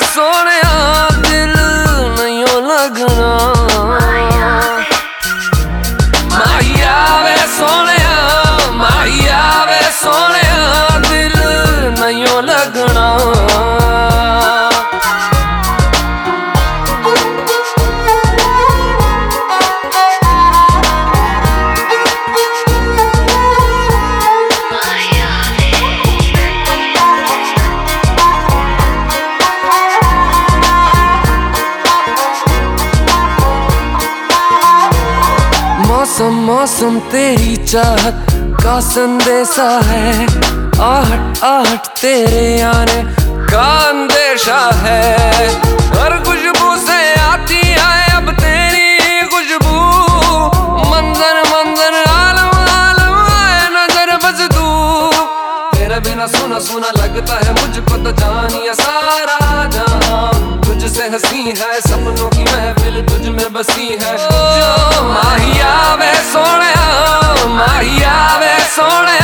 ਸੋਹਣਿਆ ਦਿਲ ਨਹੀਂ ਲੱਗਣਾ। मौसम मौसम तेरी चाहत का संदेशा है। आहट आहट तेरे आने का अंदेशा है। हर खुशबू से आती है अब तेरी खुशबू। मंजर मंजर, आलम आलम आए नज़र बस तू। तेरे बिना सुना सुना लगता है मुझको तो जानिया सारा। हँसी है, सपनों की महफिल तुझ में बसी है। माहिया वे सोने माहिया वे सोनिया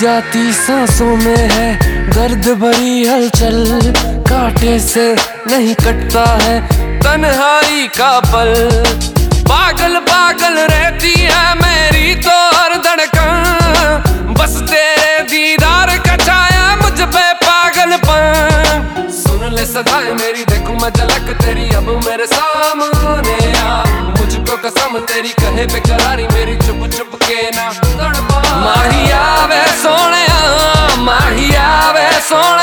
जाती सांसों में है, दर्द भरी हलचल कांटे से नहीं कटता है, तन्हाई का पल। पागल पागल रहती है मेरी तो हर धड़कन, बस तेरे दीदार का छाया मुझ पे पागलपन। सुन ले सदाएँ मेरी, देखूँ मैं झलक तेरी, अब मेरे सामने आ। मुझको कसम तेरी, कहे बेकरारी मेरी चुप चुप के ना तड़पा। माही for